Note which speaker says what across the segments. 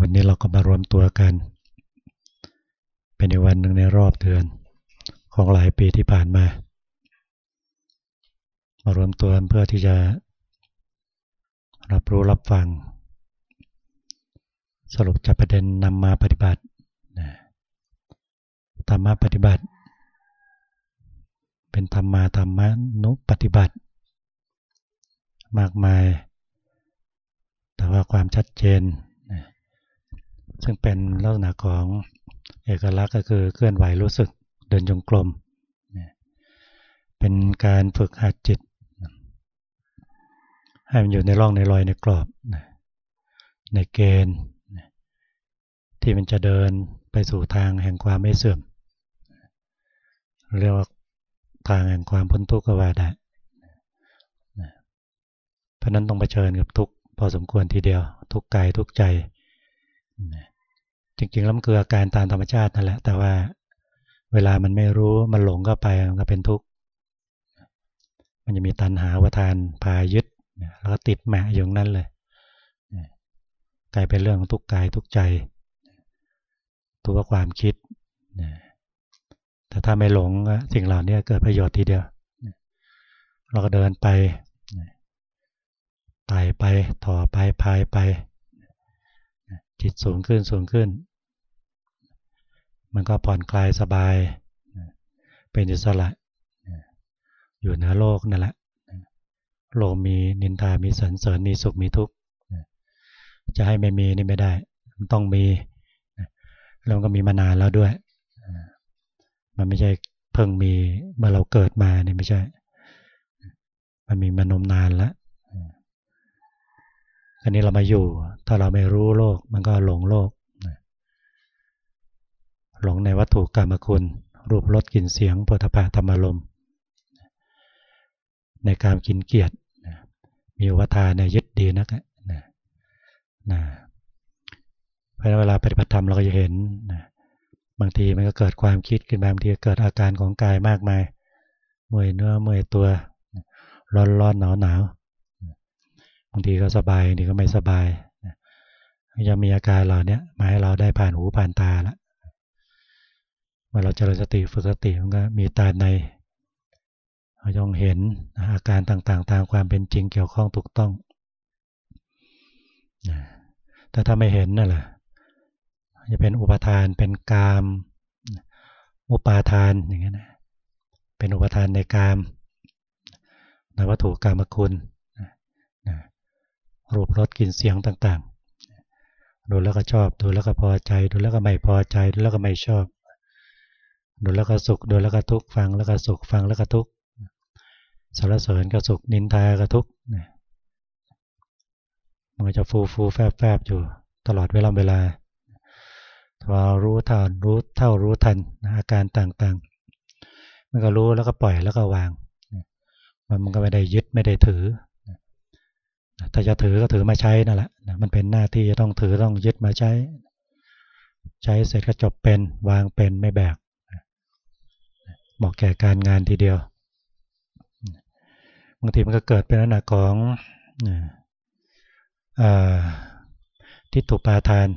Speaker 1: วันนี้เราก็มารวมตัวกัน เป็นในวันหนึ่งในรอบเดือนของหลายปีที่ผ่านมา มารวมตัวเพื่อที่จะรับรู้รับฟัง สรุปจับประเด็นนำมาปฏิบัติธรรมะปฏิบัติ เป็นธรรมาธรรมนุปฏิบัติ มากมาย แต่ว่าความชัดเจน ซึ่งเป็นลักษณะของเอกลักษณ์ก็คือเคลื่อนไหวรู้สึกเดินจงกรมเป็นการฝึกหัดจิต ให้มันอยู่ในร่องในรอยในกรอบในเกณฑ์ที่มันจะเดินไปสู่ทางแห่งความไม่เสื่อม เรียกว่าทางแห่งความพ้นทุกข์ก็ว่าได้เพราะนั้นต้องเผชิญกับทุกข์พอสมควรทีเดียว ทุกกายทุกใจ จริงๆแล้วมันคืออาการตามธรรมชาตินั่นแหละ แต่ว่าเวลามันไม่รู้มันหลงก็ไปมันก็เป็นทุกข์มันจะมีตัณหาวทานพายึดแล้วก็ติดแหมอยู่นั้นเลยกลายเป็นเรื่องของทุกข์กายทุกใจตัวความคิดแต่ถ้าไม่หลงสิ่งเหล่านี้เกิดประโยชน์ทีเดียวเราก็เดินไปไต่ไป ต่อไปพายไป จิตสูงขึ้นสูงขึ้น มันก็ผ่อนคลายสบาย เป็นอิสระ อยู่เหนือโลกนั่นแหละโลกมีนินทา มีสรรเสริญ มีสุข มีทุกข์ จะให้ไม่มีนี่ไม่ได้ มันต้องมี แล้วก็มีมานานแล้วด้วย มันไม่ใช่เพิ่งมีเมื่อเราเกิดมาเนี่ยไม่ใช่ มันมีมานมนานแล้ว อันนี้เรามาอยู่ ถ้าเราไม่รู้โลก มันก็หลงโลก หลงในวัตถุกรรมคุณ รูปรสกลิ่นเสียงปุถะธรรมลมในการกินเกียรติมีวัฏาในยึดดีนักนะนะเพราะเวลาปฏิบัติธรรมเราก็จะเห็นนะบางทีมันก็เกิดความคิดขึ้นบางทีเกิดอาการของกายมากมายเมื่อยเนื้อเมื่อยตัวร้อนร้อนหนาวหนาวางทีก็สบายบางทีก็ไม่สบายยังมีอาการเหล่านี้มาให้เราได้ผ่านหูผ่านตาแล้วเมื่อเราเจริญสติฝึกสติมันก็มีตาในเราต้องเห็นอาการต่างๆ ตามความเป็นจริงเกี่ยวข้องถูกต้องแต่ถ้าไม่เห็นนั่นแหละจะเป็นอุปทานเป็นกาม อุปาทานอย่างนี้นะเป็นอุปทานในกามในวัตถุกรรมคุณ รูปรสกลิ่นเสียงต่างๆ ดูแล้วก็ชอบ ดูแล้วก็พอใจ ดูแล้วก็ไม่พอใจ ดูแล้วก็ไม่ชอบ ดูแล้วก็สุข ดูแล้วก็ทุกข์ ฟังแล้วก็สุข ฟังแล้วก็ทุกข์สารเสริญก็สุข นินทาก็ทุกข์มันจะฟูฟูแฟบแฟบอยู่ตลอดเวลาเวลาพอรู้ทันรู้เท่ารู้ทันอาการต่างๆ มันก็รู้แล้วก็ปล่อยแล้วก็วาง มันมันก็ไม่ได้ยึดไม่ได้ถือ ถ้าจะถือก็ถือมาใช้นั่นแหละมันเป็นหน้าที่จะต้องถือต้องยึดมาใช้ ใช้เสร็จก็จบเป็นวางเป็นไม่แบกเหมาะแก่การงานทีเดียวบางทีมันก็เกิดเป็นลักษณะของทิฏฐุปาทาน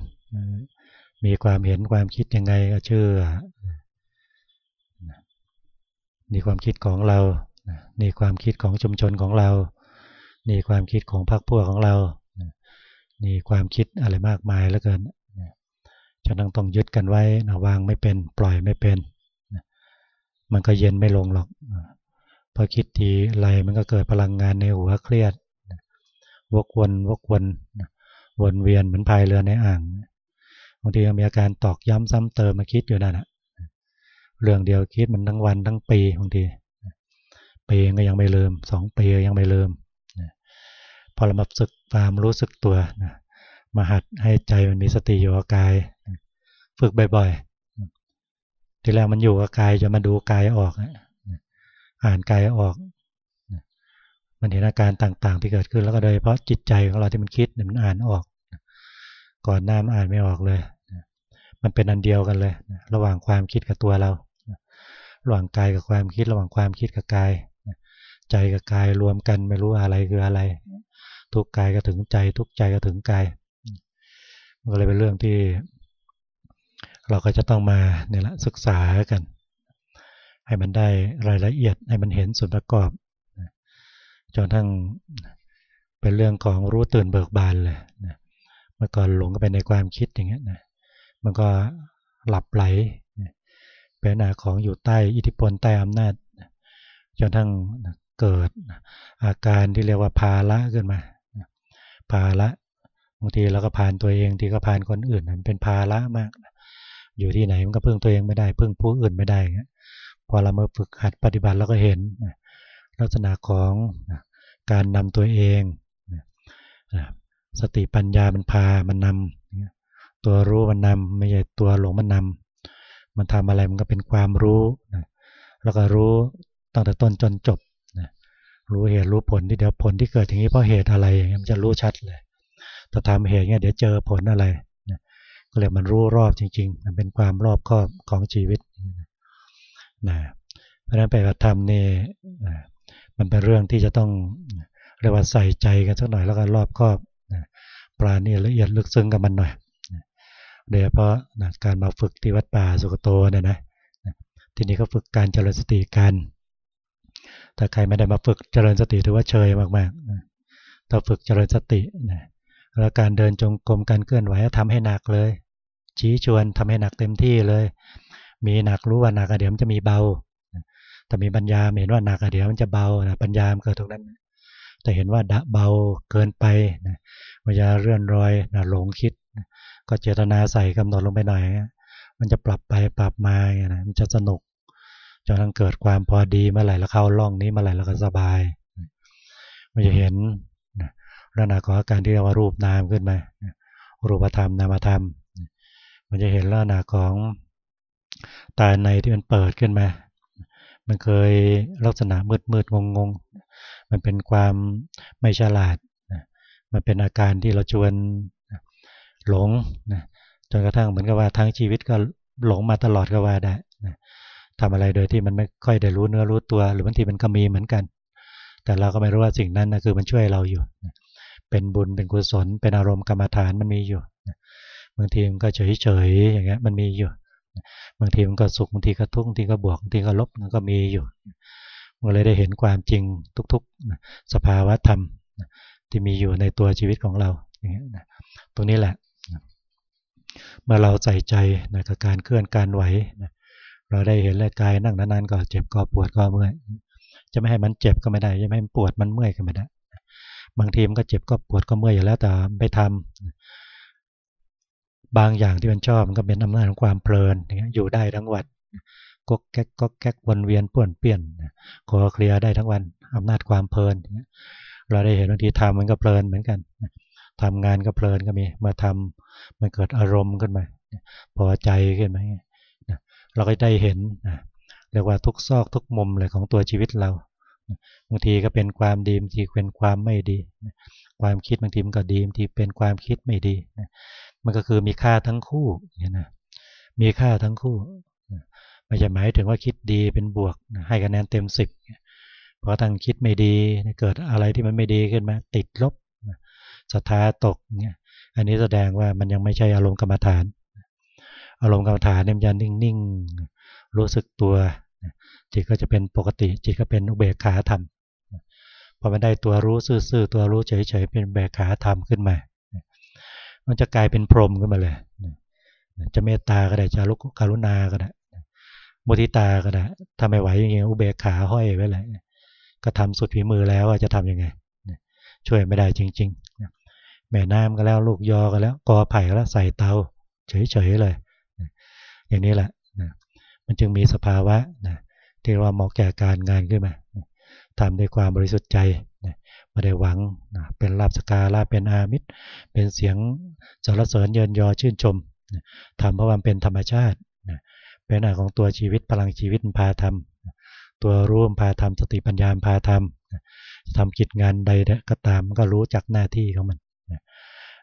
Speaker 1: มีความเห็นความคิดยังไงก็เชื่อนี่ความคิดของเรา นี่ความคิดของชุมชนของเรา นี่ความคิดของพรรคพวกของเรา นี่ความคิดอะไรมากมายแล้วเกินจะต้องต้องยึดกันไว้นะวางไม่เป็น ปล่อยไม่เป็น มันก็เย็นไม่ลงหรอก พอคิดทีไรมันก็เกิดพลังงานในหัวเครียด วกวนวกวนวนเวียนเหมือนพายเรือในอ่างบางทีมีอาการตอกย้ำซ้ำเติมมาคิดอยู่นั่นแหะเรื่องเดียวคิดมันทั้งวันทั้งปีบางทีปีก็ยังไม่ลืมสองปียังไม่ลืม พอเรามาฝึกความรู้สึกตัวนะมาหัดให้ใจมันมีสติอยู่กับกาย ฝึกบ่อยๆ ทีแรกมันอยู่กับกายจะมาดูกายออก อ่านกายออก มันเห็นอาการต่างๆ ที่เกิดขึ้นแล้วก็โดยเพราะจิตใจของเราที่มันคิดมันอ่านออก ก่อนหน้ามันอ่านไม่ออกเลย มันเป็นอันเดียวกันเลย ระหว่างความคิดกับตัวเรา ระหว่างกายกับความคิด ระหว่างความคิดกับกาย ใจกับกายรวมกันไม่รู้อะไรคืออะไร ทุกกายก็ถึงใจ ทุกใจก็ถึงกายก็เลยเป็นเรื่องที่ เราก็จะต้องมาเนี่ยละศึกษากัน ให้มันได้รายละเอียดให้มันเห็นส่วนประกอบจนทั้งเป็นเรื่องของรู้ตื่นเบิกบานเลยเมื่อก่อนหลงก็ไปในความคิดอย่างเงี้ยนะมันก็หลับไหลเป็นหนาของอยู่ใต้อิทธิพลใต้อำนาจจนทั้งเกิดอาการที่เรียกว่าภาระขึ้นมา ภาระบางทีเราก็ผ่านตัวเองที่ก็ผ่านคนอื่นมันเป็นภาระมาก อยู่ที่ไหนมันก็พึ่งตัวเองไม่ได้ พึ่งผู้อื่นไม่ได้พอเรามาฝึกหัดปฏิบัติเราก็เห็นลักษณะของการนำตัวเองสติปัญญามันพามันนำตัวรู้มันนำไม่ใช่ตัวหลงมันนำมันทำอะไรมันก็เป็นความรู้แล้วก็รู้ตั้งแต่ต้นจนจบ รู้เหตุรู้ผลที่เดี๋ยวผลที่เกิดอย่างนี้เพราะเหตุอะไรอย่างเงี้ยมันจะรู้ชัดเลยถ้าทำเหตุเงี้ยเดี๋ยวเจอผลอะไรก็เลยมันรู้รอบจริง ๆ มันเป็นความรอบครอบของชีวิตนะเพราะฉะนั้นไปกระทำนี่มันเป็นเรื่องที่จะต้องเรียกว่าใส่ใจกันสักหน่อยแล้วก็รอบครอบปราณีละเอียดลึกซึ้งกับมันหน่อยโดยเฉพาะการมาฝึกที่วัดป่าสุกโตเนี่ยนะทีนี้ก็ฝึกการเจริญสติกัน ถ้าใครไม่ได้มาฝึกเจริญสติถือว่าเชยมากๆถ้าฝึกเจริญสตินะแล้วการเดินจงกรมการเคลื่อนไหวทำให้หนักเลย ชี้ชวนทำให้หนักเต็มที่เลย มีหนักรู้ว่าหนักเดี๋ยวมันจะมีเบาแต่มีปัญญาเห็นว่าหนักเดี๋ยวมันจะเบานะปัญญามันเกิดตรงนั้น แต่เห็นว่าดะเบาเกินไปนะมันจะเรื่อนรอยนะหลงคิดก็เจตนาใส่กำหนดลงไปหน่อย มันจะปรับไปปรับมาอย่างนะมันจะสนุก จนทั้งเกิดความพอดีเมื่อไหร่แล้วเข้าล่องนี้เมื่อไหร่แล้วก็สบายมันจะเห็นลักษณะของอาการที่เรียกว่ารูปนามขึ้นมารูปธรรมนามธรรม มันจะเห็นลักษณะของตาในที่มันเปิดขึ้นมา มันเคยลักษณะมืดมืดงงงมันเป็นความไม่ฉลาด มันเป็นอาการที่เราชวนหลงจนกระทั่งเหมือนกับว่าทั้งชีวิตก็หลงมาตลอดก็ว่าได้ ทำอะไรโดยที่มันไม่ค่อยได้รู้เนื้อรู้ตัว หรือบางทีมันก็มีเหมือนกัน แต่เราก็ไม่รู้ว่าสิ่งนั้นนะคือมันช่วยเราอยู่ เป็นบุญเป็นกุศล เป็นอารมณ์กรรมฐานมันมีอยู่บางทีมันก็เฉยเฉยอย่างเงี้ยมันมีอยู่บางทีมันก็สุขบางทีก็ทุกข์บางทีก็บวกบางทีก็ลบมันก็มีอยู่มันเลยได้เห็นความจริงทุกๆ สภาวะธรรมที่มีอยู่ในตัวชีวิตของเราอย่างเงี้ยตรงนี้แหละเมื่อเราใส่ใจในการเคลื่อนการไหว เราได้เห็นเลยกายนั่งนานๆก็เจ็บก็ปวดก็เมื่อยจะไม่ให้มันเจ็บก็ไม่ได้จะไม่ให้มันปวดมันเมื่อยก็ไม่ได้ บางทีมันก็เจ็บก็ปวดก็เมื่อยอยู่แล้วแต่ไปทำบางอย่างที่มันชอบมันก็เป็นอำนาจของความเพลินอยู่ได้ทั้งวันก็แก๊กก็แก๊กวนเวียนป่วนเปลี่ยนขอเคลียร์ได้ทั้งวันอำนาจความเพลินเราได้เห็นบางทีทำมันก็เพลินเหมือนกันทำงานก็เพลินก็มีมาทำมันเกิดอารมณ์ขึ้นมาพอใจขึ้นมา เราก็ได้เห็นเรียกว่าทุกซอกทุกมุมเลยของตัวชีวิตเราบางทีก็เป็นความดีบางทีเป็นความไม่ดี ความคิดบางทีมันก็ดีบางทีเป็นความคิดไม่ดี มันก็คือมีค่าทั้งคู่เนี่ยนะมีค่าทั้งคู่ไม่จะหมายถึงว่าคิดดีเป็นบวกให้คะแนนเต็มสิบเพราะทั้งคิดไม่ดีเกิดอะไรที่มันไม่ดีขึ้นมาติดลบศรัทธาตกเนี่ยอันนี้แสดงว่ามันยังไม่ใช่อารมณ์กรรมฐาน อารมณ์กรรมฐานเนี่ยมันจะนิ่งๆ รู้สึกตัว จิตก็จะเป็นปกติ จิตก็เป็นอุเบกขาธรรมพอมันได้ตัวรู้ซื่อๆตัวรู้เฉยๆเป็นเบกขาธรรมขึ้นมา มันจะกลายเป็นพรหมขึ้นมาเลย จะเมตตาก็ได้จะลุกกรุณาก็ได้มุทิตาก็ได้ทำไม่ไหวอย่างเงี้ยอุเบกขาห้อยไว้เลยก็ทำสุดฝีมือแล้วจะทํำยังไงช่วยไม่ได้จริง ๆ แม่น้ำก็แล้วลูกยอก็แล้วกอไผ่ก็แล้วใส่เตา เฉยๆเลย อย่างนี้แหละมันจึงมีสภาวะนะที่ว่าเหมาะแก่การงานขึ้นมาทำด้วยความบริสุทธิ์ใจไม่ได้หวังนะเป็นลาบสกาลาเป็นอามิตร เป็นเสียงสารเสริญเยินยอชื่นชมทำเพราะมันเป็นธรรมชาติเป็นอาของตัวชีวิตพลังชีวิตพาทำตัวร่วมพาทำสติปัญญาพาทำทำกิจงานใดก็ตามก็รู้จักหน้าที่ของมัน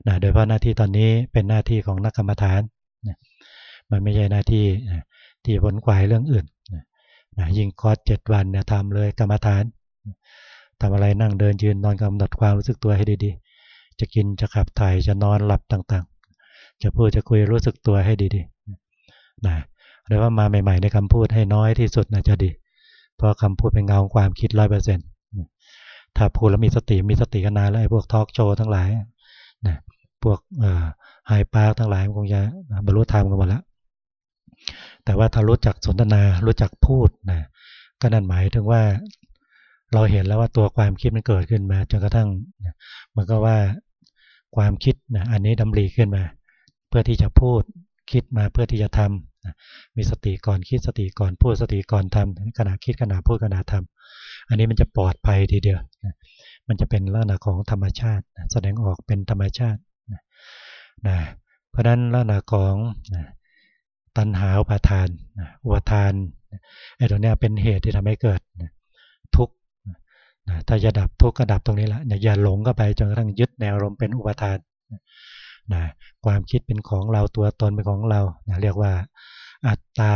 Speaker 1: นะโดยเพราะหน้าที่ตอนนี้เป็นหน้าที่ของนักกรรมฐาน มันไม่ใช่หน้าที่ที่ผลขวายเรื่องอื่นนะยิ่งคอร์สเจ็ดวันเนี่ยทำเลยกรรมฐานทำอะไรนั่งเดินยืนนอนกำหนดความรู้สึกตัวให้ดีๆ จะกินจะขับถ่ายจะนอนหลับต่างๆ จะพูดจะคุยรู้สึกตัวให้ดีๆนะหรือว่ามาใหม่ๆในคำพูดให้น้อยที่สุดนะจะดี เพราะคำพูดเป็นเงาความคิดร้อยเปอร์เซ็นต์ถ้าพูดแล้วมีสติมีสติกันนานแล้วไอ้พวกทอล์กโชว์ทั้งหลายนะพวกไฮปาร์ทั้งหลายมันคงจะบรรลุธรรมกันหมดแล้ว แต่ว่าถ้ารู้จักสนทนารู้จักพูดนะก็นั่นหมายถึงว่าเราเห็นแล้วว่าตัวความคิดมันเกิดขึ้นมาจนกระทั่งมันก็ว่าความคิดนะอันนี้ดำริขึ้นมา เพื่อที่จะพูดคิดมาเพื่อที่จะทำมีสติก่อนคิดสติก่อนพูดสติก่อนทำขณะคิดขณะพูดขณะทำอันนี้มันจะปลอดภัยทีเดียวมันจะเป็นลักษณะของธรรมชาติ แสดงออกเป็นธรรมชาตินะเพราะนั้นลักษณะของ ตัณหาอุปาทานอุปาทานไอ้ตรงนี้เป็นเหตุที่ทำให้เกิดทุกข์ถ้าจะดับทุกข์ก็ดับตรงนี้แหละอย่าหลงก็ไปจนกระทั่งยึดแนวลมเป็นอุปาทานนะความคิดเป็นของเราตัวตนเป็นของเรานะเรียกว่า อัตตา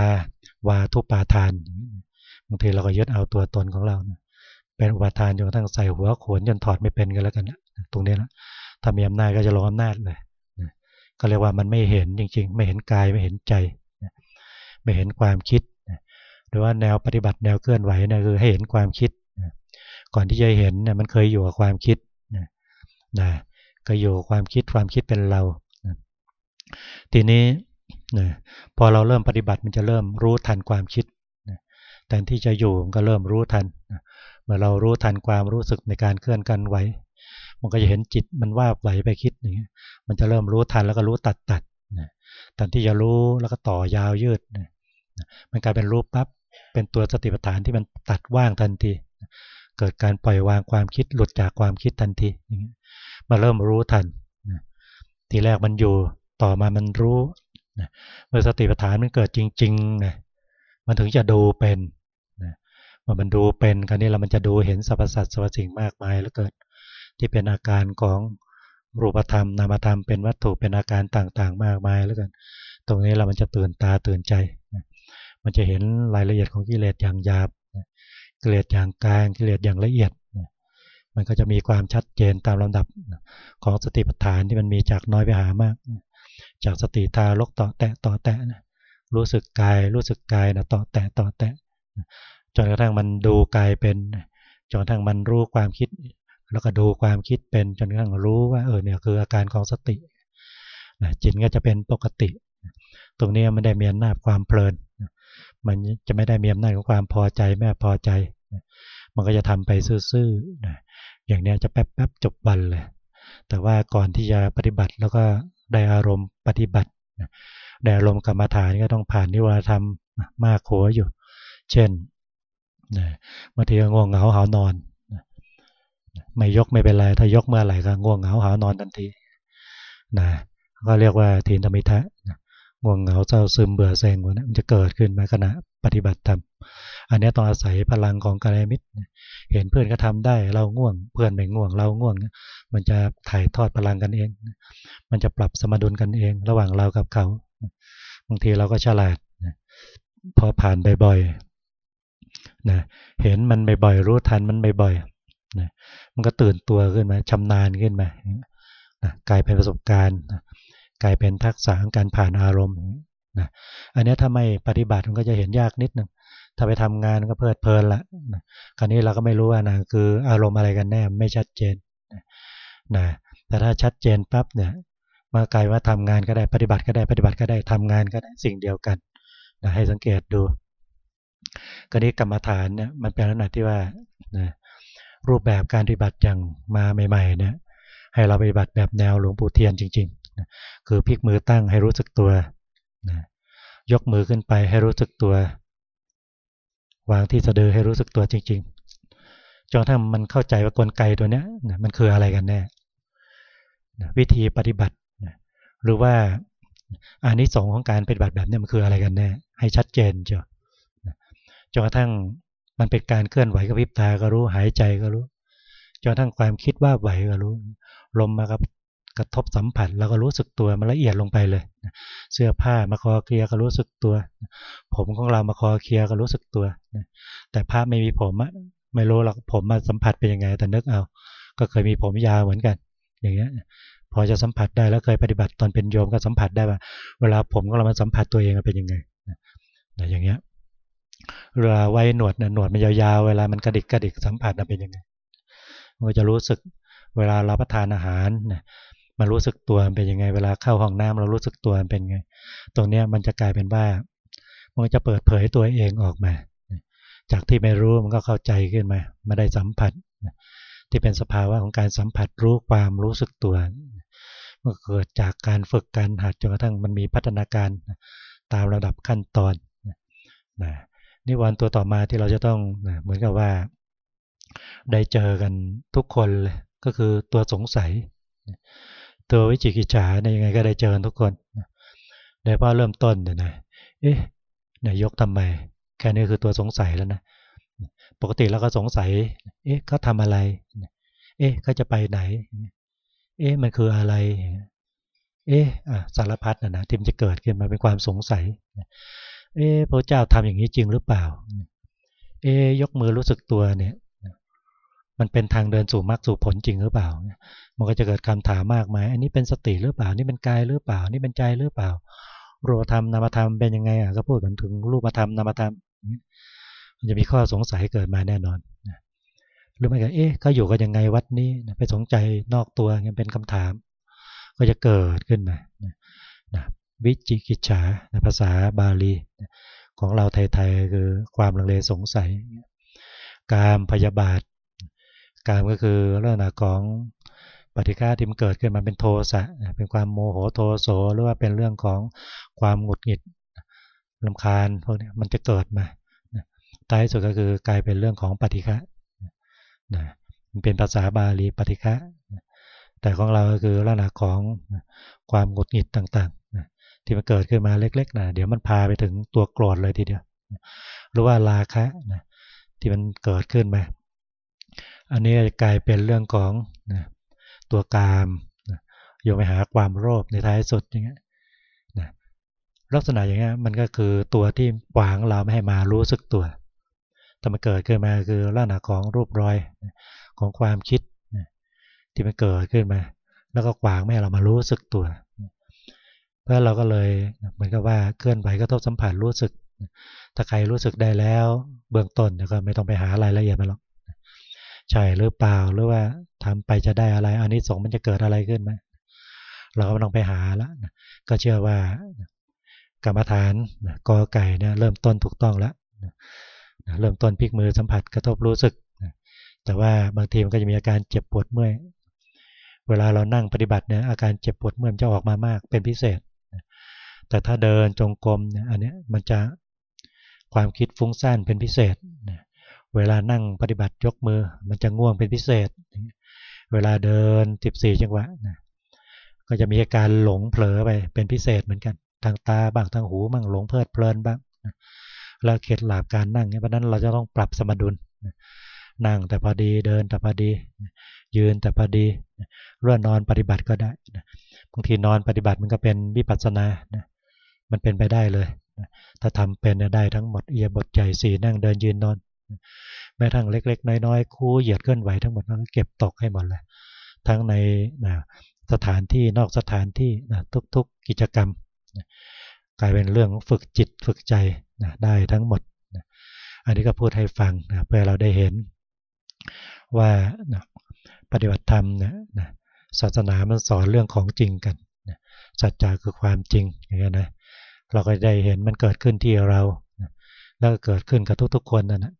Speaker 1: วาทุปาทานบางทีเราก็ยึดเอาตัวตนของเรานะเป็นอุปาทานจนกระทั่งใส่หัวโขนจนถอดไม่เป็นกันแล้วกันนะตรงนี้นะถ้ามีอำนาจก็จะลงอำนาจเลยนะก็เรียกว่ามันไม่เห็นจริง ๆ ไม่เห็นกายไม่เห็นใจ ไม่เห็นความคิด หรือว่าแนวปฏิบัติแนวเคลื่อนไหวนะคือให้เห็นความคิด ก่อนที่จะเห็นนี่มันเคยอยู่กับความคิดนะนะก็อยู่ความคิดความคิดเป็นเรานะทีนี้นะพอเราเริ่มปฏิบัติมันจะเริ่มรู้ทันความคิดนะแต่ที่จะอยู่มันก็เริ่มรู้ทันนะเมื่อเรารู้ทันความรู้สึกในการเคลื่อนกันไหวมันก็จะเห็นจิตมันว่าไหวไปคิดอย่างเงี้ยมันจะเริ่มรู้ทันแล้วก็รู้ตัดตัดนะ แต่ที่จะรู้แล้วก็ต่อยาวยืด มันกลายเป็นรูปปั๊บเป็นตัวสติปัฏฐานที่มันตัดว่างทันที เกิดการปล่อยวางความคิดหลุดจากความคิดทันทีอย่างนี้มาเริ่มรู้ทันทีแรกมันอยู่ต่อมามันรู้เมื่อสติปัฏฐานมันเกิดจริงๆนะมันถึงจะดูเป็นเมื่อมันดูเป็นคราวนี้เรามันจะดูเห็นสรรพสัตว์สรรพสิ่งมากมายแล้วเกิดที่เป็นอาการของ รูปธรรมนามธรรมเป็นวัตถุเป็นอาการต่างๆ มากมายแล้วกันตรงนี้เรามันจะตื่นตาตื่นใจ มันจะเห็นรายละเอียดของกิเลสอย่างหยาบกิเลสอย่างกลางกิเลสอย่างละเอียด มันก็จะมีความชัดเจนตามลำดับของสติปัฏฐานที่มันมีจากน้อยไปหามาก จากสติทารกต่อแตะต่อแตะนะรู้สึกกายรู้สึกกายนะต่อแตะต่อแตะจนกระทั่งมันดูกายเป็นจนกระทั่งมันรู้ความคิด แล้วก็ดูความคิดเป็นจนกระทั่งรู้ว่าเออเนี่ยคืออาการของสติจิตก็จะเป็นปกติ ตรงนี้ไม่ได้มีอำนาจความเพลิน มันจะไม่ได้มีอำนาจของความพอใจแม่พอใจ มันก็จะทำไปซื่อๆอย่างนี้จะแป๊บๆจบวันเลย แต่ว่าก่อนที่จะปฏิบัติแล้วก็ได้อารมณ์ปฏิบัติได้อารมณ์กรรมฐานก็ต้องผ่านนิวรธรรมมากโขอยู่ เช่นบางทีก็ง่วงเหงาหานอน ไม่ยกไม่เป็นไร ถ้ายกเมื่อไหร่ก็ง่วงเหงาหานอนทันทีนะก็เรียกว่าทีนธรรมิทะง่วงเหงาเศร้าซึมเบื่อเซ็งวนมันจะเกิดขึ้นมาขณะปฏิบัติธรรมอันนี้ต้องอาศัยพลังของกาลมิตรเห็นเพื่อนก็ทำได้ เราง่วง เพื่อนไม่ง่วง เราง่วง มันจะถ่ายทอดพลังกันเอง มันจะปรับสมดุลกันเอง ระหว่างเรากับเขาบางทีเราก็ฉลาดพอผ่านบ่อยๆนะเห็นมันบ่อยๆรู้ทันมันบ่อยๆ นะมันก็ตื่นตัวขึ้นมาชำนาญขึ้นมานะกลายเป็นประสบการณ์กลายเป็นทักษะการผ่านอารมณ์นะอันนี้ถ้าไม่ปฏิบัติมันก็จะเห็นยากนิดนึงถ้าไปทำงานก็เพลิดเพลินละนะคราวนี้เราก็ไม่รู้ว่านะคืออารมณ์อะไรกันแน่ไม่ชัดเจนนะแต่ถ้าชัดเจนปั๊บเนี่ยมากลายว่าทำงานก็ได้ปฏิบัติก็ได้ปฏิบัติก็ได้ทำงานก็ได้สิ่งเดียวกันนะให้สังเกตดูกรณีกรรมฐานเนี่ยมันเป็นลักษณะที่ว่านะ รูปแบบการปฏิบัติอย่างมาใหม่ๆเนี่ยให้เราปฏิบัติแบบแนวหลวงปู่เทียนจริงๆนะคือพลิกมือตั้งให้รู้สึกตัวนะยกมือขึ้นไปให้รู้สึกตัว วางที่สะดือให้รู้สึกตัวจริง ๆจนถ้ามันเข้าใจว่ากลไกตัวเนี้ยนะมันคืออะไรกันแน่นะวิธีปฏิบัตินะหรือว่าอานิสงส์ของการปฏิบัติแบบนี้มันคืออะไรกันแน่ให้ชัดเจนเจ้าจนกระทั่ง มันเป็นการเคลื่อนไหวกับพิบตาก็รู้หายใจก็รู้จนทั่งความคิดว่าไหวก็รู้ ลมมากับกระทบสัมผัสแล้วก็รู้สึกตัวมันละเอียดลงไปเลย เสื้อผ้ามาคอเคลียก็รู้สึกตัว ผมของเรามาคอเคลียก็รู้สึกตัว แต่ผ้าไม่มีผมอะไม่รู้หรอกผมมาสัมผัสเป็นยังไง แต่นึกเอา ก็เคยมีผมยาวเหมือนกัน อย่างเงี้ยพอจะสัมผัสได้แล้วเคยปฏิบัติตอนเป็นโยมก็สัมผัสได้ว่า เวลาผมก็เรามาสัมผัสตัวเองเป็นยังไงอย่างเงี้ย เวลาไว้หนวดเนี่ยหนวดมันยาวๆ เวลามันกระดิกกระดิกสัมผัสเป็นยังไงมันจะรู้สึกเวลาเราประทานอาหารนะมันรู้สึกตัวเป็นยังไง เวลาเข้าห้องน้ำเรารู้สึกตัวเป็นไง ตรงเนี้ยมันจะกลายเป็นว่ามันจะเปิดเผยตัวเองออกมา จากที่ไม่รู้มันก็เข้าใจขึ้นมามาได้สัมผัสที่เป็นสภาวะของการสัมผัสรู้ความรู้สึกตัวมันเกิดจากการฝึกการหัดจนกระทั่งมันมีพัฒนาการตามระดับขั้นตอนนะ นี่วันตัวต่อมาที่เราจะต้องเหมือนกับว่า ได้เจอกันทุกคนเลยก็คือตัวสงสัย ตัววิจิกิจฉาในยังไงก็ได้เจอทุกคนโดยเฉพาะเริ่มต้นเนี่ยนะเอ๊ะนายกทำไมแค่นี้คือตัวสงสัยแล้วนะปกติเราก็สงสัย เอ๊ะเขาทาอะไร เอ๊ะเขาจะไปไหน เอ๊ะมันคืออะไร เอ๊ะสารพัดนะนะที่มันจะเกิดขึ้นมาเป็นความสงสัย เอ๊พระเจ้าทำอย่างนี้จริงหรือเปล่า เอ๊ยกมือรู้สึกตัวเนี่ย มันเป็นทางเดินสู่มรรคสู่ผลจริงหรือเปล่า มันก็จะเกิดคำถามมากมาย อันนี้เป็นสติหรือเปล่า นี่เป็นกายหรือเปล่า นี่เป็นใจหรือเปล่า รูปธรรมนามธรรมเป็นยังไงอะก็พูดกันถึงรูปธรรมนามธรรม มันจะมีข้อสงสัยเกิดมาแน่นอนหรือไม่ก็เอ๊ะเขาอยู่กันยังไงวัดนี้ไปสงใจนอกตัวเงี้ยเป็นคำถาม ก็จะเกิดขึ้นมานะ วิจิกิจฉาภาษาบาลีของเราไทยๆคือความลังเลสงสัย การพยาบาท การก็คือเรื่องของปฏิฆาที่มันเกิดขึ้นมาเป็นโทสะเป็นความโมโหโทโสหรือว่าเป็นเรื่องของความหงุดหงิดลำคาญพวกนี้มันจะเกิดมาท้ายสุดก็คือกลายเป็นเรื่องของปฏิฆะนะมันเป็นภาษาบาลีปฏิฆะแต่ของเราก็คือลักษณะของความหงุดหงิดต่าง ที่มันเกิดขึ้นมาเล็กๆนะเดี๋ยวมันพาไปถึงตัวโกรธเลยทีเดียวหรือว่าราคะนะที่มันเกิดขึ้นมาอันนี้กลายเป็นเรื่องของนะตัวกามนะโยงไปหาความโลภในท้ายสุดอย่างเงี้ยนะลักษณะอย่างเงี้ยมันก็คือตัวที่ขวางเราไม่ให้มารู้สึกตัวแต่มันเกิดขึ้นมาคือลักษณะของรูปรอยของความคิดที่มันเกิดขึ้นมา แล้วก็ขวางไม่ให้เรามารู้สึกตัว เพราะเราก็เลยเหมือนกับว่าเคลื่อนไหวก็ทบสัมผัสรู้สึก ถ้าใครรู้สึกได้แล้ว เบื้องต้นก็ไม่ต้องไปหารายละเอียดมาหรอกใช่หรือเปล่าหรือว่าทำไปจะได้อะไรอันนี้สงมันจะเกิดอะไรขึ้นไหมเราก็ไม่ต้องไปหาล้วก็เชื่อว่ากรรมฐานกอไก่เนี่ยเริ่มต้นถูกต้องแล้วเริ่มต้นพลิกมือสัมผัสกระทบรู้สึก แต่ว่าบางทีมันก็จะมีอาการเจ็บปวดเมื่อยเวลาเรานั่งปฏิบัติเนี่ยอาการเจ็บปวดเมื่อยจะออกมามากเป็นพิเศษ แต่ถ้าเดินจงกรมเนี่ยอันนี้มันจะความคิดฟุ้งซ่านเป็นพิเศษ เวลานั่งปฏิบัติยกมือ มันจะง่วงเป็นพิเศษ เวลาเดิน 14 จังหวะก็จะมีอาการหลงเผลอไปเป็นพิเศษเหมือนกัน ทางตาบ้างทางหูบ้างหลงเพลิดเพลินบ้างแล้วเข็ดหลาบการนั่งเพราะนั้นเราจะต้องปรับสมดุลนั่งแต่พอดีเดินแต่พอดี ยืนแต่พอดีเรื่อนอนปฏิบัติก็ได้บางทีนอนปฏิบัติมันก็เป็นวิปัสสนา มันเป็นไปได้เลย ถ้าทำเป็นได้ทั้งหมดเอียบทใจสี่นั่งเดินยืนนอน แม้ทั้งเล็ก ๆ น้อยๆคู่เหยียดเคลื่อนไหวทั้งหมดมันเก็บตกให้หมดเลย ทั้งในสถานที่นอกสถานที่ทุก ๆกิจกรรม กลายเป็นเรื่องฝึกจิตฝึกใจได้ทั้งหมด อันนี้ก็พูดให้ฟังเพื่อเราได้เห็นว่าปฏิบัติธรรมนะศาสนามันสอนเรื่องของจริงกันสัจจะคือความจริงอย่างนี้นะ เราก็ได้เห็นมันเกิดขึ้นที่เรา แล้วก็เกิดขึ้นกับทุกๆคนนั่นนะ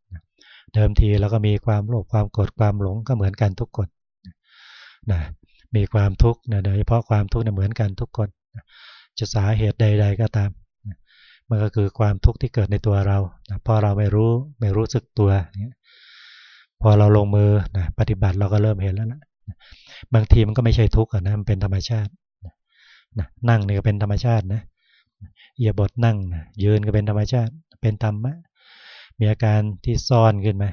Speaker 1: เดิมทีเราก็มีความโลภความโกรธความหลงก็เหมือนกันทุกคนนะมีความทุกข์นะโดยเฉพาะความทุกข์เนี่ยเหมือนกันทุกคนจะสาเหตุใด ๆ ก็ตามมันก็คือความทุกข์ที่เกิดในตัวเราพอเราไม่รู้ไม่รู้สึกตัวพอเราลงมือนะปฏิบัติเราก็เริ่มเห็นแล้วนะบางทีมันก็ไม่ใช่ทุกข์นะมันเป็นธรรมชาตินะนั่งนี่ก็เป็นธรรมชาตินะ เอียบทนั่งยืนก็เป็นธรรมชาติเป็นธรรมะมีอาการที่ซ่อนขึ้นมา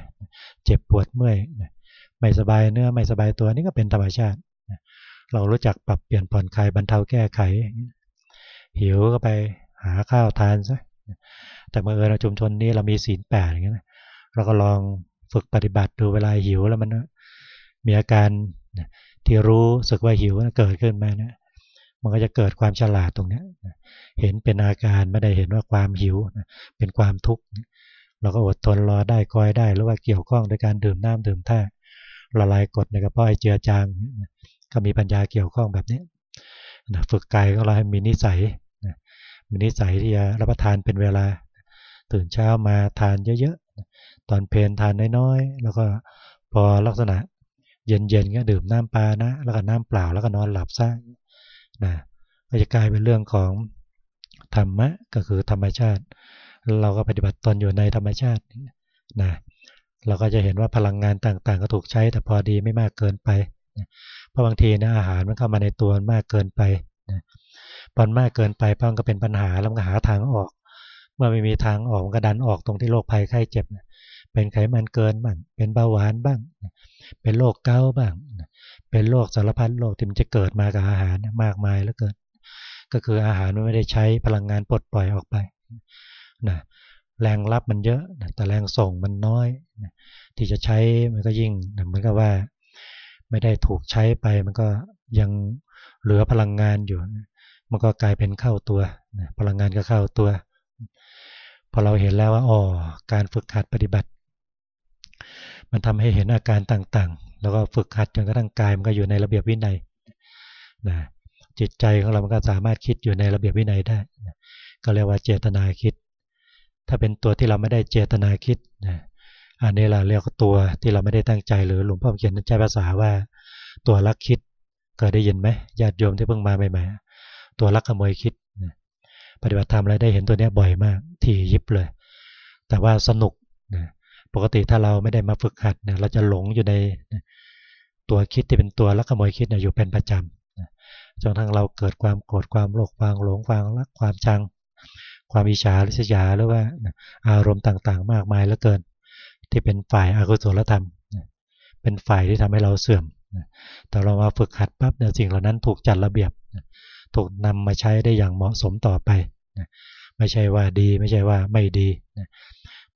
Speaker 1: เจ็บปวดเมื่อยไม่สบายเนื้อไม่สบายตัวนี่ก็เป็นธรรมชาติเรารู้จักปรับเปลี่ยนผ่อนคลายบรรเทาแก้ไข หิวก็ไปหาข้าวทานซะแต่เมื่อเออในชุมชนนี้เรามีศีลแปดอย่างเงี้ยเราก็ลองฝึกปฏิบัติดูเวลาหิวแล้วมันมีอาการที่รู้สึกว่าหิวเกิดขึ้นมาเนี่ย มันก็จะเกิดความฉลาดตรงนี้เห็นเป็นอาการไม่ได้เห็นว่าความหิวเป็นความทุกข์เราก็อดทนรอได้คอยได้ หรือว่าเกี่ยวข้องด้วยการดื่มน้ำดื่มท่าละลายกดในกระเพาะไอเจือจาง ก็มีปัญญาเกี่ยวข้องแบบนี้ฝึกกายของเราให้มีนิสัยมีนิสัยที่จะรับประทานเป็นเวลา ตื่นเช้ามาทานเยอะๆ ตอนเพลนทานน้อยๆ แล้วก็พอลักษณะเย็นๆก็ดื่มน้ำปลานะ แล้วก็น้ำเปล่าแล้วก็นอนหลับซะ นะก็จะกลายเป็นเรื่องของธรรมะก็คือธรรมชาติ เราก็ปฏิบัติตนอยู่ในธรรมชาตินะเราก็จะเห็นว่าพลังงานต่างๆ ก็ถูกใช้ แต่พอดีไม่มากเกินไปเพราะบางทีนะอาหารมันเข้ามาในตัวมากเกินไปนะพอมากเกินไปพังก็เป็นปัญหาแล้วก็หาทางออก เมื่อไม่มีทางออกมันก็ดันออกตรงที่โรคภัยไข้เจ็บ เป็นไขมันเกินบ้างเป็นเบาหวานบ้าง เป็นโรคเกาต์บ้าง เป็นโรคสารพัดโรคที่มันจะเกิดมากับอาหารมากมายแล้วเกินก็คืออาหารมันไม่ได้ใช้พลังงานปลดปล่อยออกไปนะแรงรับมันเยอะแต่แรงส่งมันน้อยที่จะใช้มันก็ยิ่งเหมือนกับว่า ไม่ได้ถูกใช้ไปมันก็ยังเหลือพลังงานอยู่มันก็กลายเป็นเข้าตัวพลังงานก็เข้าตัว พอเราเห็นแล้วว่าอ๋อการฝึกหัดปฏิบัติ มันทำให้เห็นอาการต่าง แล้วก็ฝึกหัดจนกระทั่งกายมันก็อยู่ในระเบียบวินัยนะจิตใจของเรามันก็สามารถคิดอยู่ในระเบียบวินัยได้นะก็เรียกว่าเจตนาคิด ถ้าเป็นตัวที่เราไม่ได้เจตนาคิดนะอันนี้เราเรียกตัวที่เราไม่ได้ตั้งใจหรือหลวงพ่อเขียนใช้ภาษาว่าตัวลักคิดเคยได้ยินไหมญาติโยมที่เพิ่งมาใหม่ๆตัวลักขโมยคิดปฏิบัติธรรมอะไรได้เห็นตัวนี้บ่อยมากที่ยิบเลย แต่ว่าสนุก ปกติถ้าเราไม่ได้มาฝึกหัดเนี่ยเราจะหลงอยู่ในตัวคิดที่เป็นตัวลักขโมยคิดเนี่ยอยู่เป็นประจำจนทั้งเราเกิดความโกรธความโลภความหลงความรักความชัง ความอิจฉาริษยาหรือว่าอารมณ์ต่างๆ มากมายเหลือเกิน ที่เป็นฝ่ายอากุศลธรรม เป็นฝ่ายที่ทำให้เราเสื่อมแต่เรามาฝึกหัดปั๊บเนี่ยสิ่งเหล่านั้นถูกจัดระเบียบ ถูกนำมาใช้ได้อย่างเหมาะสมต่อไป ไม่ใช่ว่าดีไม่ใช่ว่าไม่ดี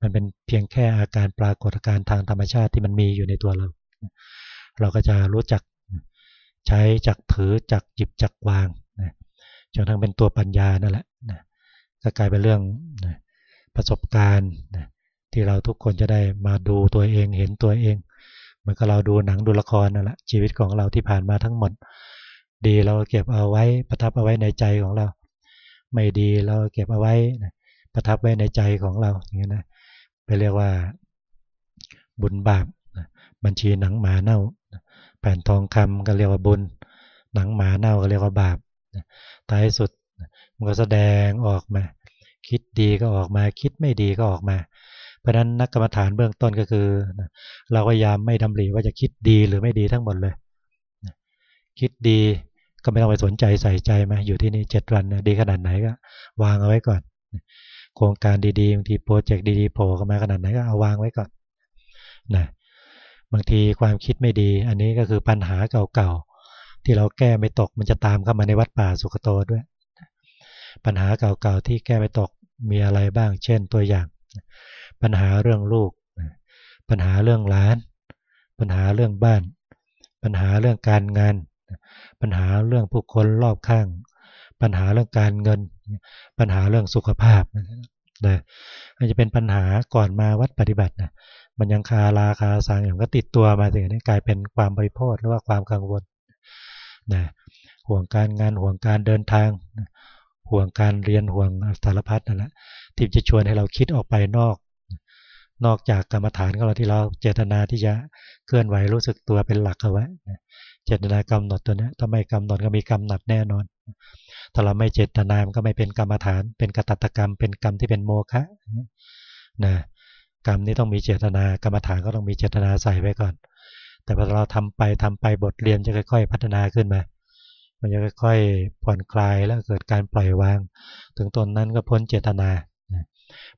Speaker 1: มันเป็นเพียงแค่อาการปรากฏอาการทางธรรมชาติที่มันมีอยู่ในตัวเรา เราก็จะรู้จักใช้จักถือจักหยิบจักวางจนทั้งเป็นตัวปัญญานั่นแหละก็กลายเป็นเรื่องประสบการณ์ที่เราทุกคนจะได้มาดูตัวเองเห็นตัวเองเหมือนกับเราดูหนังดูละครนั่นแหละชีวิตของเราที่ผ่านมาทั้งหมด ดีเราเก็บเอาไว้ประทับเอาไว้ในใจของเรา ไม่ดีเราเก็บเอาไว้ประทับไว้ในใจของเราอย่างนี้นะ เรียกว่า บุญบาปบัญชีหนังหมาเน่าแผ่นทองคำก็เรียกว่าบุญ หนังหมาเน่าก็เรียกว่าบาปท้ายสุดมันก็แสดงออกมา คิดดีก็ออกมา คิดไม่ดีก็ออกมา เพราะนั้นนักกรรมฐานเบื้องต้นก็คือ เราพยายามไม่ดำริว่าจะคิดดีหรือไม่ดีทั้งหมดเลย คิดดีก็ไม่ต้องไปสนใจใส่ใจมาอยู่ที่นี่เจ็ดวันดีขนาดไหนก็ วางเอาไว้ก่อน โครงการดีๆบางทีโปรเจกต์ดีๆโผล่เข้ามาขนาดไหนก็เอาวางไว้ก่อนนะบางทีความคิดไม่ดี อันนี้ก็คือปัญหาเก่าๆที่เราแก้ไม่ตกมันจะตามเข้ามาในวัดป่าสุขโตด้วย ปัญหาเก่าๆที่แก้ไม่ตกมีอะไรบ้าง เช่นตัวอย่าง ปัญหาเรื่องลูก ปัญหาเรื่องร้าน ปัญหาเรื่องบ้าน ปัญหาเรื่องการงาน ปัญหาเรื่องผู้คนรอบข้าง ปัญหาเรื่องการเงิน ปัญหาเรื่องสุขภาพนะมันจะเป็นปัญหาก่อนมาวัดปฏิบัตินะมันยังคาราคาสางอย่างก็ติดตัวมาถึงนี้กลายเป็นความบริโภคหรือว่าความกังวลนะห่วงการงานห่วงการเดินทาง ห่วงการเรียนห่วงสารพัดนั่นแหละที่จะชวนให้เราคิดออกไปนอก นอกจากกรรมฐานของเราที่เราเจตนาที่จะเคลื่อนไหวรู้สึกตัวเป็นหลักเอาไว้เจตนากำหนดตัวนี้ถ้าไม่กำหนดก็มีกำหนดแน่นอน ถ้าเราไม่เจตนา มันก็ไม่เป็นกรรมฐาน เป็นกตัตกรรม เป็นกรรมที่เป็นโมฆะนะกรรมนี้ต้องมีเจตนากรรมฐานก็ต้องมีเจตนาใส่ไว้ก่อน แต่พอเราทำไปทำไปบทเรียนจะค่อย ๆ พัฒนาขึ้นมา มันจะค่อยๆผ่อนคลายแล้วเกิดการปล่อยวาง ถึงตนนั้นก็พ้นเจตนา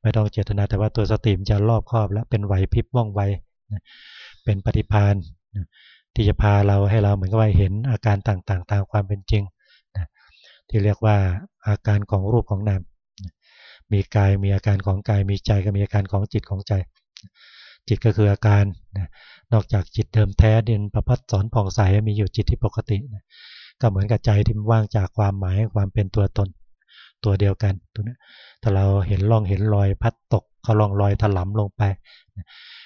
Speaker 1: ไม่ต้องเจตนาแต่ว่าตัวสติมจะรอบครอบ และเป็นไหวพริบว่องไว เป็นปฏิพานที่จะพาเราให้เราเหมือนกับว่าเห็นอาการต่างๆ ตามความเป็นจริง ที่เรียกว่าอาการของรูปของนาม มีกายมีอาการของกายมีใจก็มีอาการของจิตของใจ จิตก็คืออาการนอกจากจิตเดิมแท้เดินประพัดสอนผ่องใสมีอยู่จิตที่ปกติ ก็เหมือนกับใจที่ว่างจากความหมายความเป็นตัวตนตัวเดียวกันตัวนี้แต่เราเห็นร่องเห็นรอยพัดตกเขาลองรอยถลำลงไป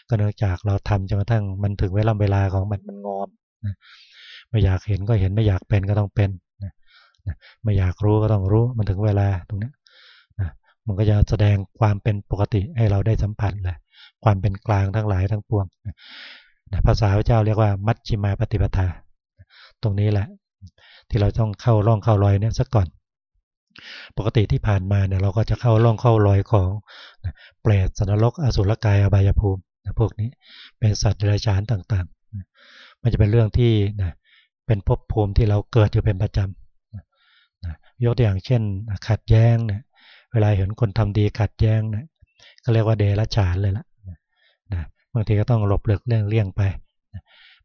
Speaker 1: ก็เนื่องจากเราทำจนกระทั่งมันถึงเวลาเวลาของมันมันงอมไม่อยากเห็นก็เห็นไม่อยากเป็นก็ต้องเป็น ไม่อยากรู้ก็ต้องรู้มันถึงเวลาตรงนี้มันก็จะแสดงความเป็นปกติให้เราได้สัมผัสเลยความเป็นกลางทั้งหลายทั้งปวงภาษาพระเจ้าเรียกว่ามัชชิมาปฏิปทา ตรงนี้แหละ ที่เราต้องเข้าร่องเข้ารอยเนี่ยสักก่อน ปกติที่ผ่านมาเนี่ยเราก็จะเข้าร่องเข้ารอยของเปรตสนรกอสุรกายอบายภูมิพวกนี้เป็นสัตว์เดรัจฉานต่างๆ มันจะเป็นเรื่องที่นะเป็นภพภูมิที่เราเกิดอยู่เป็นประจำ ยกตัวอย่างเช่น ขัดแย้งเนี่ยเวลาเห็นคนทำดีขัดแย้งเนี่ยก็เรียกว่าเดรัจฉานเลยละนะบางทีก็ต้องหลบเลือกเรื่องเลี่ยงไป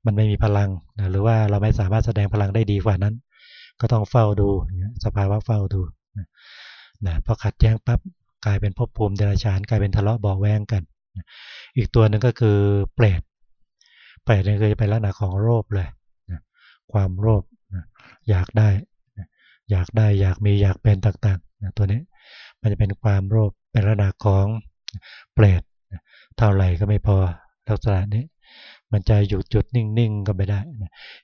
Speaker 1: มันไม่มีพลังนะหรือว่าเราไม่สามารถแสดงพลังได้ดีกว่านั้น ก็ต้องเฝ้าดูสภาวะเฝ้าดูนะนะพอขัดแย้งปั๊บกลายเป็นภพภูมิเดรัจฉานกลายเป็นทะเลาะบอแวงกัน อีกตัวหนึ่งก็คือเปรตเปรตนี่คือจะเป็นลักษณะของโลภเลยนะความโลภนะอยากได้ อยากได้อยากมีอยากเป็นต่างๆนะตัวนี้มันจะเป็นความโลภเป็นระดับของเปรตเท่าไหร่ก็ไม่พอลักษณะนี้มันจะอยู่จุดนิ่งๆก็ไม่ได้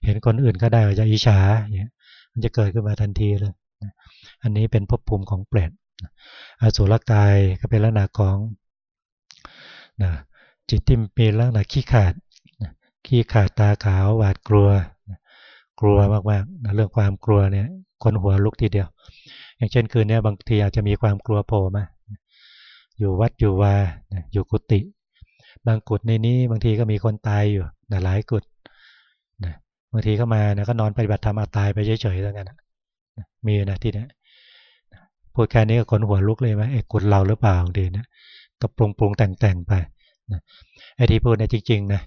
Speaker 1: เห็นคนอื่นก็ได้จะอิจฉาเนี่ยมันจะเกิดขึ้นมาทันทีเลยอันนี้เป็นภพภูมิของเปรตอสุรกายก็เป็นลักษณะของนะจิตที่มีลักษณะขี้ขาดขี้ขาดตาขาวหวาดกลัว กลัวมากๆนะเรื่องความกลัวเนี่ย คนหัวลุกทีเดียว อย่างเช่นคืนนี้บางทีอาจจะมีความกลัวโผล่มาอยู่วัดอยู่วาอยู่กุฏิบางกุฏในนี้บางทีก็มีคนตายอยู่หลายกุฏนะบางทีก็มานะก็นอนปฏิบัติธรรมอาตายไปเฉยๆแล้วกันนะมีนะที่นี้พูดแค่นี้ก็คนหัวลุกเลยไหมเอ้กุฏเราหรือเปล่าดีนะก็ปรุงปรุงแต่งแต่งไปนะไอ้ที่พูดเนี่ยจริงๆนะ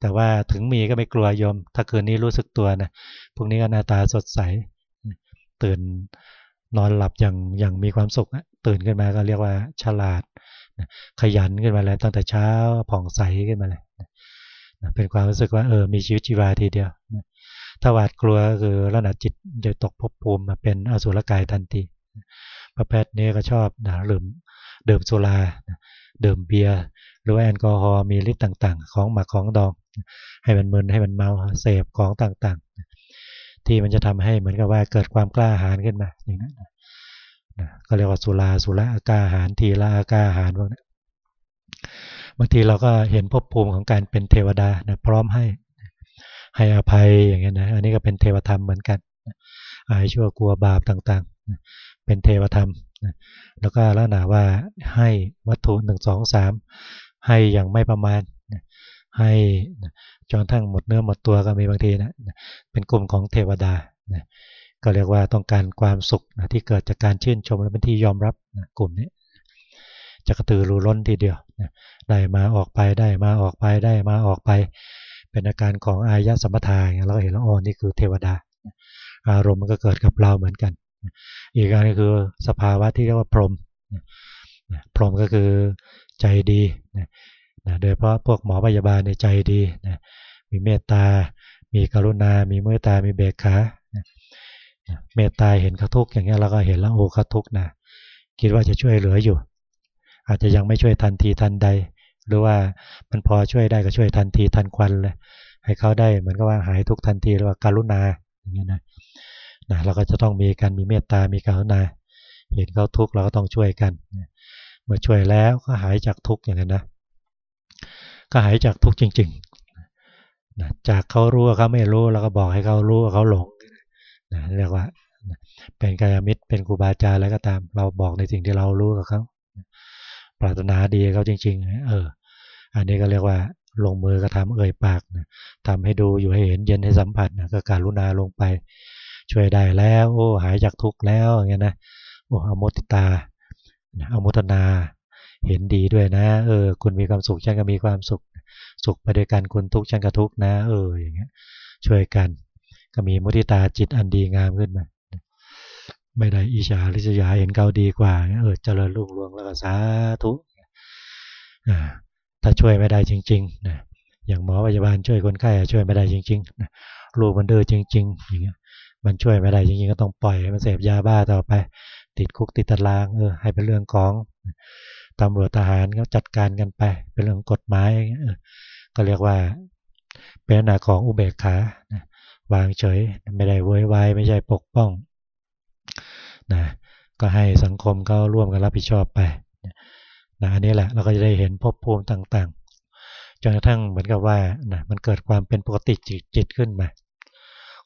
Speaker 1: แต่ว่าถึงมีก็ไม่กลัวยม ถ้าคืนนี้รู้สึกตัวนะพรุ่งนี้ก็หน้าตาสดใส ตื่นนอนหลับอย่างอย่างมีความสุขตื่นขึ้นมาก็เรียกว่าฉลาด ขยันขึ้นมาแล้วตั้งแต่เช้าผ่องใสขึ้นมาเลยเป็นความรู้สึกว่าเออมีชีวิตชีวาทีเดียวถ้าหวาดกลัวคือระดับจิตจะตกภพภูมิมาเป็นอสุรกายทันทีประเภทนี้ก็ชอบนะลืมดื่มสุราดื่มเบียร์หรือว่าแอลกอฮอล์มีฤทธิ์ต่าง ๆ ของหมักของดอง ให้มันมึนให้มันเมาเสพของต่างๆ ที่มันจะทำให้เหมือนกับว่าเกิดความกล้าหาญขึ้นมาอย่างนั้นก็เรียกว่าสุราสุระอากาหารทีละอากาหารพวกนี้บางทีเราก็เห็นภพภูมิของการเป็นเทวดานะพร้อมให้ให้อภัยอย่างเงี้ยนะอันนี้ก็เป็นเทวธรรมเหมือนกันอายชั่วกลัวบาปต่างๆ เป็นเทวธรรมแล้วก็ลักษณะว่าให้วัตถุหนึ่งสองสามให้อย่างไม่ประมาณ ให้จนทั้งหมดเนื้อหมดตัวก็มีบางทีนะเป็นกลุ่มของเทวดาก็เรียกว่าต้องการความสุขนะที่เกิดจากการชื่นชมและเป็นที่ยอมรับนะกลุ่มนี้จะกระตือรือร้นทีเดียวนะได้มาออกไปได้มาออกไปได้มาออกไป เป็นอาการของอายะสัมปทาเราเห็นแล้วอ๋อนี่คือเทวดา อารมณ์มันก็เกิดกับเราเหมือนกัน อีกอันก็คือสภาวะที่เรียกว่าพรหมพรหมก็คือใจดี นะโดยเพราะพวกหมอพยาบาลในใจดีนะมีเมตตา มีกรุณา มีเมตตา มีเบกขาเมตตาเห็นเขาทุกข์อย่างเงี้ยเราก็เห็นแล้วโอ้เขาทุกข์นะคิดว่าจะช่วยเหลืออยู่ อาจจะยังไม่ช่วยทันทีทันใด หรือว่ามันพอช่วยได้ก็ช่วยทันทีทันควันเลยให้เขาได้เหมือนกับว่าหายทุกทันทีหรือว่าการุณาอย่างเงี้ยนะนะเราก็จะต้องมีการมีเมตตา มีการุณา เห็นเขาทุกข์เราก็ต้องช่วยกัน เมื่อช่วยแล้วก็หายจากทุกข์อย่างนั้นนะ ก็หายจากทุกข์จริงๆนะจากเขารู้เขาไม่รู้เราก็บอกให้เขารู้ว่าเขาหลงนะเรียกว่าเป็นกายมิตรเป็นครูบาอาจารย์แล้วก็ตาม เราบอกในสิ่งที่เรารู้กับเขาปรารถนาดีเขาจริง ๆ เออ อันนี้ก็เรียกว่าลงมือกระทำเอ่ยปากนะทำให้ดูอยู่ให้เห็นเย็นให้สัมผัสนะก็การุณาลงไป ช่วยได้แล้ว โอ้หายจากทุกข์แล้วอย่างเงี้ยนะโอ้อโมติตาอโมทนา เห็นดีด้วยนะ เออ คุณมีความสุขฉันก็มีความสุข สุขไปด้วยกันคุณทุกข์ฉันก็ทุกข์นะ เออ อย่างเงี้ย ช่วยกัน ก็มีมุทิตาจิตอันดีงามขึ้นมาไม่ได้อิจฉาริษยาเห็นเขาดีกว่า เออเจริญรุ่งเรืองแล้วก็สาธุถ้าช่วยไม่ได้จริงๆนะอย่างหมอพยาบาลช่วยคนไข้ช่วยไม่ได้จริงๆลูกมันเดื้อจริง ๆ อย่างเงี้ย มันช่วยไม่ได้จริงๆก็ต้องปล่อยมันเสพยาบ้าต่อไป ติดคุกติดตารางเออให้เป็นเรื่องของ ตำรวจทหารเขาจัดการกันไป เป็นเรื่องกฎหมายก็เรียกว่าเป็นหน้าของอุเบกขาวางเฉยไม่ได้เว้ยวายไม่ใช่ปกป้องนะก็ให้สังคมเขาร่วมกันรับผิดชอบไปนะอันนี้แหละเราก็จะได้เห็นภพภูมิต่างๆจนกระทั่งเหมือนกับว่านะมันเกิดความเป็นปกติจิตจิตขึ้นมา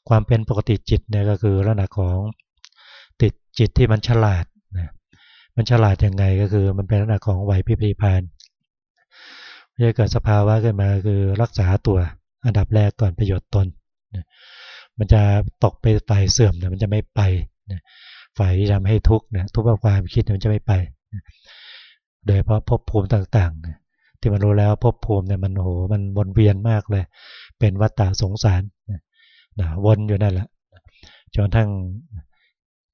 Speaker 1: ความเป็นปกติจิตเนี่ยก็คือลักษณะของติดจิตที่มันฉลาด มันฉลาดยังไงก็คือ มันเป็นลักษณะของไหวพริบพพานจะเกิดสภาวะขึ้นมาคือรักษาตัวอันดับแรกก่อนประโยชน์ตนนะมันจะตกไปฝ่ายเสื่อมนี่มันจะไม่ไปนะฝ่ายที่ทำให้ทุกข์เนี่ยทุกข์กับความคิดมันจะไม่ไปนะโดยเพราะภพภูมิต่างๆนะที่มันรู้แล้วภพภูมิเนี่ยมันโหมันวนเวียนมากเลย เป็นวัฏฏะสงสารนะนะวนอยู่นั่นแหละจนทั้ง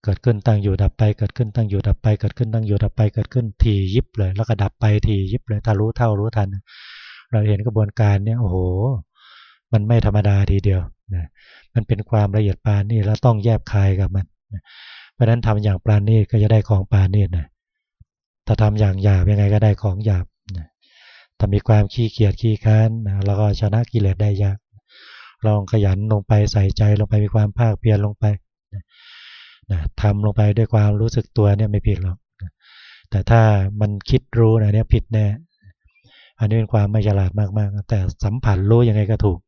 Speaker 1: เกิดขึ้นตั้งอยู่ดับไป เกิดขึ้นตั้งอยู่ดับไป เกิดขึ้นตั้งอยู่ดับไป เกิดขึ้นทียิบเลย แล้วก็ดับไปทียิบเลย ถ้ารู้เท่ารู้ทัน เราเห็นกระบวนการเนี่ย โอ้โห มันไม่ธรรมดาทีเดียวนะ มันเป็นความละเอียดปานนี่แล้วต้องแยบคายกับมันนะเพราะนั้นทำอย่างปานนี่ก็จะได้ของปานนี่นะ ถ้าทำอย่างหยาบยังไงก็ได้ของหยาบนะถ้ามีความขี้เกียจขี้ค้านนะเราก็ชนะกิเลสได้ยาก ลองขยันลงไปใส่ใจลงไปมีความภาคเพียรลงไป นะทำลงไปด้วยความรู้สึกตัวเนี่ยไม่ผิดหรอกแต่ถ้ามันคิดรู้นะเนี่ยผิดแน่อันนี้เป็นความไม่ฉลาดมากๆ แต่สัมผัสรู้ยังไงก็ถูก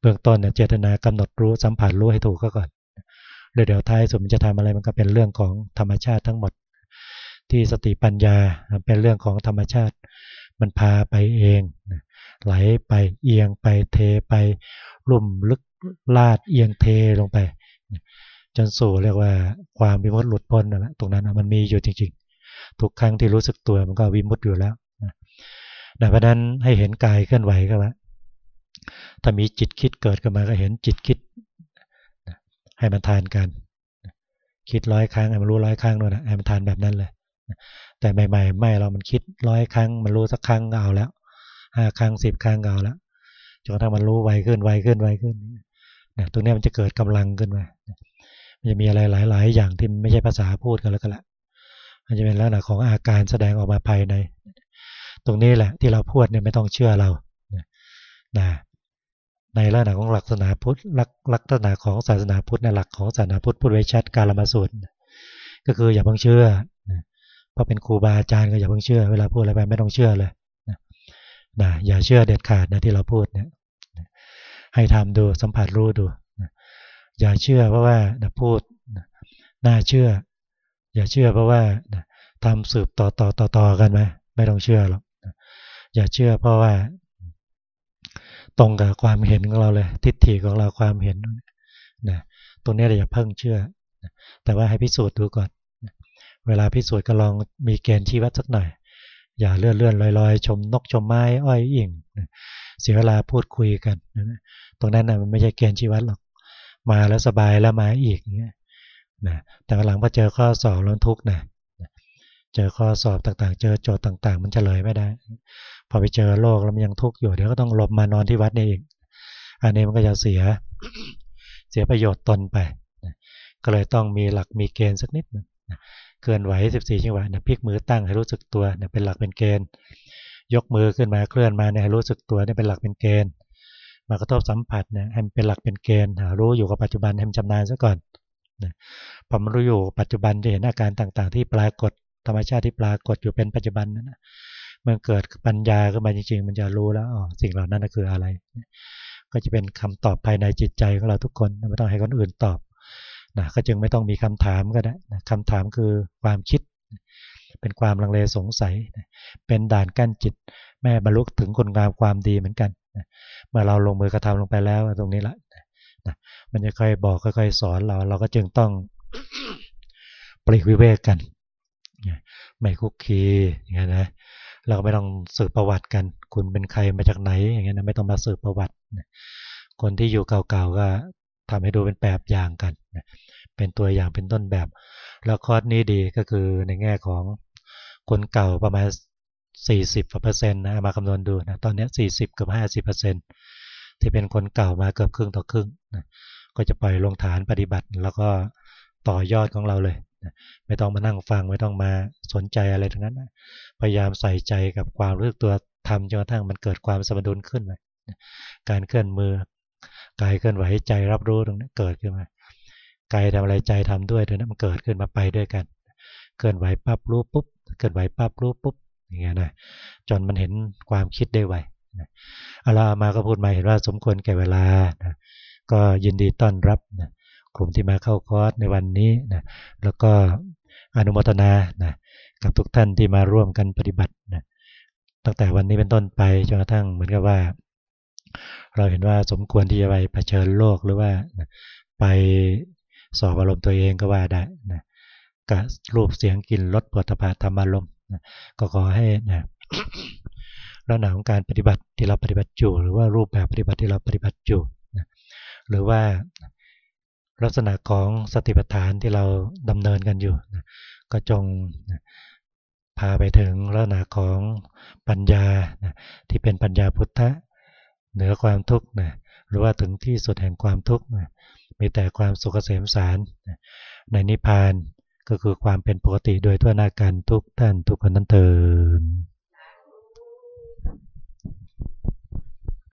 Speaker 1: เบื้องต้นเนี่ยเจตนากำหนดรู้สัมผัสรู้ให้ถูกก็ก่อนเดี๋ยวท้ายสุดมันจะทำอะไรมันก็เป็นเรื่องของธรรมชาติทั้งหมด ที่สติปัญญาเป็นเรื่องของธรรมชาติ มันพาไปเองไหลไปเอียงไปเทไปลุ่มลึกลาดเอียงเทลงไป จนสู่เรียกว่าความวิมุตติหลุดพ้นนะตรงนั้นมันมีอยู่จริงๆ ทุกครั้งที่รู้สึกตัวมันก็วิมุตติอยู่แล้วนะเพราะนั้นให้เห็นกายเคลื่อนไหวก็แล้วถ้ามีจิตคิดเกิดขึ้นมาก็เห็นจิตคิด ให้มันทานกัน คิดร้อยครั้งให้มันรู้ร้อยครั้งด้วยนะให้มันทานแบบนั้นเลย แต่ใหม่ๆไม่เรามันคิดร้อยครั้ง มันรู้สักครั้งก็เอาแล้วห้าครั้งสิบครั้งเอาแล้วจนกระทั่งมันรู้ไวขึ้นไวขึ้นไวขึ้นเนี่ยตรงนี้มันจะเกิดกำลังขึ้นมา จะมีอะไรหลาย ๆ อย่างที่ไม่ใช่ภาษาพูดกันแล้วก็ละมันจะเป็นลักษณะของอาการแสดงออกมาภายใน ตรงนี้แหละที่เราพูดเนี่ยไม่ต้องเชื่อเรานะในลักษณะของหลักศาสนาพุทธลักษณะของศาสนาพุทธในหลักของศาสนาพุทธพูดไว้ชัดการละมาสูตรก็คืออย่าเพิ่งเชื่อเพราะเป็นครูบาอาจารย์ก็อย่าเพิ่งเชื่อ เวลาพูดอะไรไปไม่ต้องเชื่อเลยนะอย่าเชื่อเด็ดขาดนะที่เราพูดเนี่ยให้ทำดูสัมผัสรู้ดู อย่าเชื่อเพราะว่าพูดน่าเชื่อ อย่าเชื่อเพราะว่าทำสืบต่อต่อต่อต่อกันไหมไม่ต้องเชื่อหรอกอย่าเชื่อเพราะว่า ตรงกับความเห็นของเราเลย ทิฏฐิของเราความเห็นนะตรงนี้เราอย่าเพิ่งเชื่อ แต่ว่าให้พิสูจน์ดูก่อน เวลาพิสูจน์ก็ลองมีเกณฑ์ชี้วัดสักหน่อย อย่าเลื่อนเลื่อนลอยลอยชมนกชมไม้อ้อยอิ่งเสียเวลาพูดคุยกัน ตรงนั้นนะมันไม่ใช่เกณฑ์ชี้วัดหรอก มาแล้วสบายแล้วมาอีกเงี้ยนะแต่หลังพอเจอข้อสอบแล้วทุกข์นะเจอข้อสอบต่างๆ เจอโจทย์ต่าง ๆ มันเฉลยไม่ได้ พอไปเจอโลกแล้วมันยังทุกข์อยู่เดี๋ยวก็ต้องหลบมานอนที่วัดนี่เองอันนี้มันก็จะเสียเสียประโยชน์ตนไปก็เลยต้องมีหลักมีเกณฑ์สักนิดนึงเคลื่อนไหว 14 จังหวะนี่พลิกมือตั้งให้รู้สึกตัวเนี่ยเป็นหลักเป็นเกณฑ์ ยกมือขึ้นมาเคลื่อนมาเนี่ยให้รู้สึกตัวเนี่ยเป็นหลักเป็นเกณฑ์ มากระทบสัมผัสเนี่ยให้มันเป็นหลักเป็นเกณฑ์รู้อยู่กับปัจจุบันให้มันชำนาญซะก่อนพอมันรู้อยู่ปัจจุบันจะเห็นอาการต่างๆ ที่ปรากฏธรรมชาติที่ปรากฏอยู่เป็นปัจจุบันนั้นมันเกิดปัญญาขึ้นมาจริงๆ มันจะรู้แล้วอ๋อสิ่งเหล่านั้นคืออะไร ก็จะเป็นคำตอบภายในจิตใจของเราทุกคนไม่ต้องให้คนอื่นตอบนะก็จึงไม่ต้องมีคำถามก็ได้นะคำถามคือความคิด เป็นความลังเลสงสัย เป็นด่านกั้นจิต แม่บรรลุถึงคนงามความดีเหมือนกัน เมื่อเราลงมือกระทำลงไปแล้วตรงนี้ละมันจะค่อยบอกค่อยๆสอนเรา เราก็จึงต้องปริวิเวกกันไม่คุกคีอย่างนี้นะเราก็ไม่ต้องสืบประวัติกัน คุณเป็นใครมาจากไหนอย่างเงี้ยนะไม่ต้องมาสืบประวัติคนที่อยู่เก่าๆก็ทำให้ดูเป็นแบบอย่างกันเป็นตัวอย่างเป็นต้นแบบ แล้วคอร์สนี้ดีก็คือในแง่ของคนเก่าประมาณ 40เปอร์เซ็นต์นะมาคำนวณดูนะตอนนี้ 40 กับ 50เปอร์เซ็นต์ที่เป็นคนเก่ามาเกือบครึ่งต่อครึ่งนะก็จะปล่อยลงฐานปฏิบัติแล้วก็ต่อยอดของเราเลยนะไม่ต้องมานั่งฟังไม่ต้องมาสนใจอะไรทั้งนั้นนะพยายามใส่ใจกับความรู้สึกตัวทำจนกระทั่งมันเกิดความสมดุลขึ้นมาการเคลื่อนมือกายเคลื่อนไหวใจรับรู้ตรงนี้เกิดขึ้นมากายทำอะไรใจทำด้วยตรงนี้มันเกิดขึ้นมาไปด้วยกัน เคลื่อนไหวปั๊บรู้ปุ๊บเคลื่อนไหวปั๊บรู้ปุ๊บ อย่างเงี้ยนะจนมันเห็นความคิดได้ไวนะอาลามาก็พูดมาเห็นว่าสมควรแก่เวลานะก็ยินดีต้อนรับนะกลุ่มที่มาเข้าคอร์สในวันนี้นะแล้วก็อนุโมทนานะกับทุกท่านที่มาร่วมกันปฏิบัตินะตั้งแต่วันนี้เป็นต้นไปจนกระทั่งเหมือนกับว่า เราเห็นว่าสมควรที่จะไปเผชิญโลกหรือว่าไปสอบอารมณ์ตัวเองก็ว่าได้นะกับรูปเสียงกลิ่นรสปวดตาธรรมอารมณ์ ก็ขอให้นะลักษณะของการปฏิบัติที่เราปฏิบัติอยู่ หรือว่ารูปแบบปฏิบัติที่เราปฏิบัติอยู่นะหรือว่าลักษณะของสติปัฏฐานที่เราดำเนินกันอยู่นะก็จงนะพาไปถึงลักษณะของปัญญานะที่เป็นปัญญาพุทธะเหนือความทุกข์นะหรือว่าถึงที่สุดแห่งความทุกข์นะมีแต่ความสุขเกษมสารนะในนิพพาน ก็คือความเป็นปกติโดยทั่วหน้ากันทุกท่านทุกคนนั้นเติน